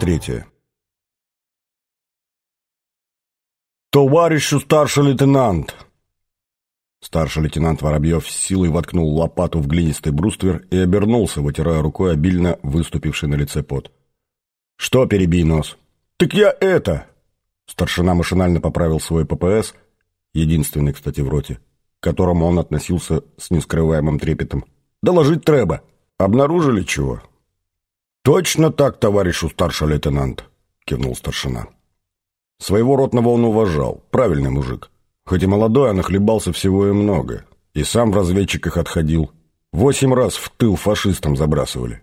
третья. «Товарищу старший лейтенант!» Старший лейтенант Воробьев с силой воткнул лопату в глинистый бруствер и обернулся, вытирая рукой обильно выступивший на лице пот. «Что, перебей нос?» «Так я это!» Старшина машинально поправил свой ППС, единственный, кстати, в роте, к которому он относился с нескрываемым трепетом. «Доложить треба. Обнаружили чего?» «Точно так, товарищу старший лейтенант», — кивнул старшина. Своего ротного он уважал, правильный мужик. Хоть и молодой, а нахлебался всего и много. И сам в разведчиках отходил. Восемь раз в тыл фашистам забрасывали.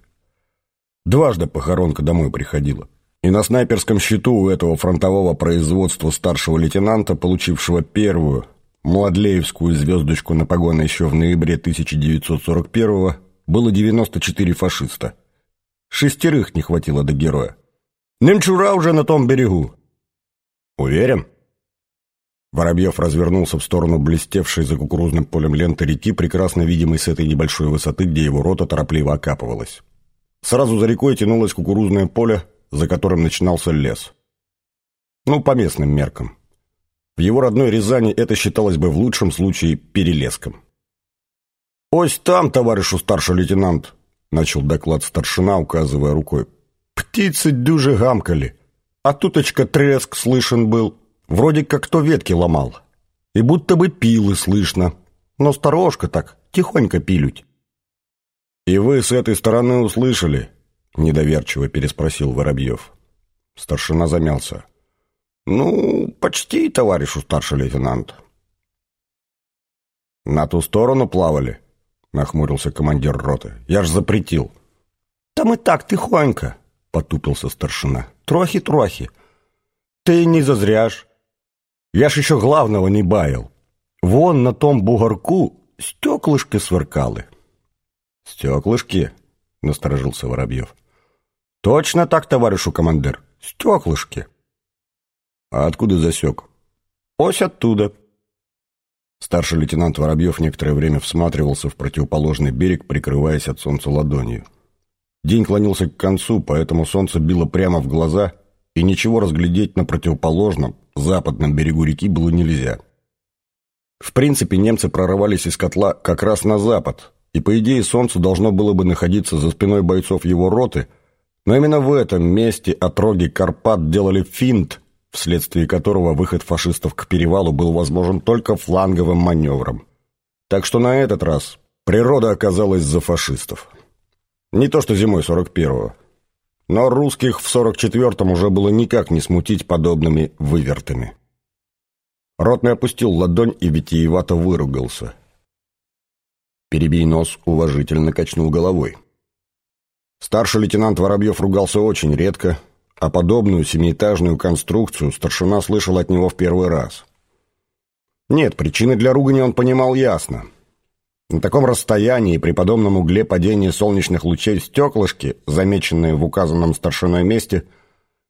Дважды похоронка домой приходила. И на снайперском счету у этого фронтового производства старшего лейтенанта, получившего первую, Младлеевскую звездочку на погоны еще в ноябре 1941-го, было 94 фашиста. Шестерых не хватило до героя. «Немчура уже на том берегу», «Уверен?» Воробьев развернулся в сторону блестевшей за кукурузным полем ленты реки, прекрасно видимой с этой небольшой высоты, где его рота торопливо окапывалась. Сразу за рекой тянулось кукурузное поле, за которым начинался лес. Ну, по местным меркам. В его родной Рязани это считалось бы в лучшем случае перелеском. «Ось там, товарищу старший лейтенант», — начал доклад старшина, указывая рукой. «Птицы дюже гамкали. А туточка треск слышен был, вроде как кто ветки ломал. И будто бы пилы слышно, но сторожка так, тихонько пилють. «И вы с этой стороны услышали?» – недоверчиво переспросил Воробьев. Старшина замялся. «Ну, почти, товарищу старший лейтенант». «На ту сторону плавали?» – нахмурился командир роты. «Я ж запретил». «Там и так тихонько», – потупился старшина. Трохи-трохи. Ты не зазряш. Я ж еще главного не баял. Вон на том бугорку стеклышки сверкали. Стеклышки? Насторожился Воробьев. Точно так, товарищу командир. Стеклышки. А откуда засек? Ось оттуда. Старший лейтенант Воробьев некоторое время всматривался в противоположный берег, прикрываясь от солнца ладонью. День клонился к концу, поэтому солнце било прямо в глаза, и ничего разглядеть на противоположном, западном берегу реки было нельзя. В принципе, немцы прорывались из котла как раз на запад, и, по идее, солнце должно было бы находиться за спиной бойцов его роты, но именно в этом месте отроги Карпат делали финт, вследствие которого выход фашистов к перевалу был возможен только фланговым маневром. Так что на этот раз природа оказалась за фашистов. Не то что зимой 41-го. Но русских в 44-м уже было никак не смутить подобными вывертами. Ротный опустил ладонь и витиевато выругался. Перебей нос уважительно качнул головой. Старший лейтенант Воробьев ругался очень редко, а подобную семиэтажную конструкцию старшина слышал от него в первый раз. Нет, причины для ругани он понимал ясно – на таком расстоянии при подобном угле падения солнечных лучей стеклышки, замеченные в указанном старшиной месте,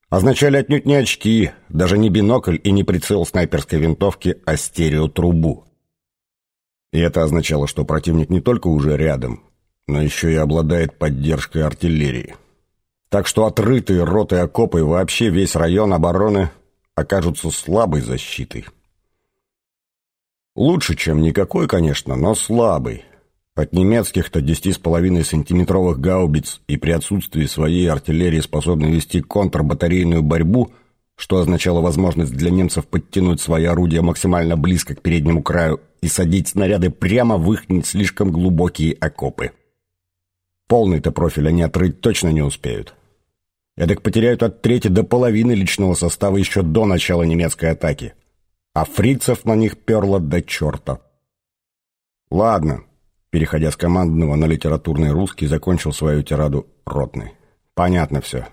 означали отнюдь не очки, даже не бинокль и не прицел снайперской винтовки, а стереотрубу. И это означало, что противник не только уже рядом, но еще и обладает поддержкой артиллерии. Так что отрытые роты окопы вообще весь район обороны окажутся слабой защитой. Лучше, чем никакой, конечно, но слабый. От немецких-то 10,5 сантиметровых гаубиц и при отсутствии своей артиллерии способны вести контрбатарейную борьбу, что означало возможность для немцев подтянуть свои орудия максимально близко к переднему краю и садить снаряды прямо в их не слишком глубокие окопы. Полный-то профиль они отрыть точно не успеют. Эдак потеряют от трети до половины личного состава еще до начала немецкой атаки – а фрицев на них перло до черта. Ладно, переходя с командного на литературный русский, закончил свою тираду ротный. Понятно все.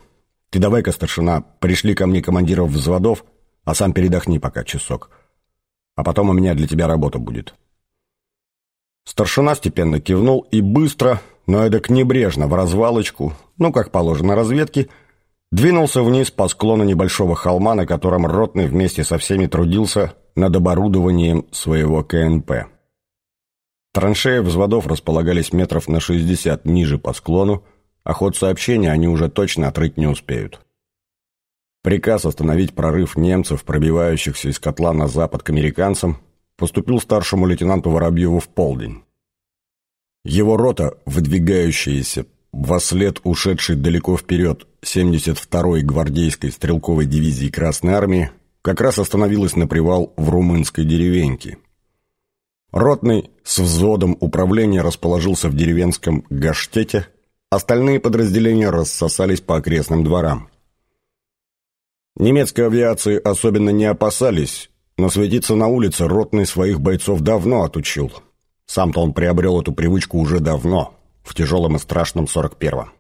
Ты давай-ка, старшина, пришли ко мне командиров взводов, а сам передохни пока часок. А потом у меня для тебя работа будет. Старшина степенно кивнул и быстро, но эдак небрежно, в развалочку, ну, как положено разведке, двинулся вниз по склону небольшого холма, на котором Ротный вместе со всеми трудился над оборудованием своего КНП. Траншеи взводов располагались метров на 60 ниже по склону, а ход сообщения они уже точно отрыть не успеют. Приказ остановить прорыв немцев, пробивающихся из котла на запад к американцам, поступил старшему лейтенанту Воробьеву в полдень. Его рота, выдвигающаяся во след ушедшей далеко вперед 72-й гвардейской стрелковой дивизии Красной Армии, как раз остановилась на привал в румынской деревеньке. Ротный с взводом управления расположился в деревенском Гаштете, остальные подразделения рассосались по окрестным дворам. Немецкой авиации особенно не опасались, но светиться на улице Ротный своих бойцов давно отучил. Сам-то он приобрел эту привычку уже давно, в тяжелом и страшном 41-м.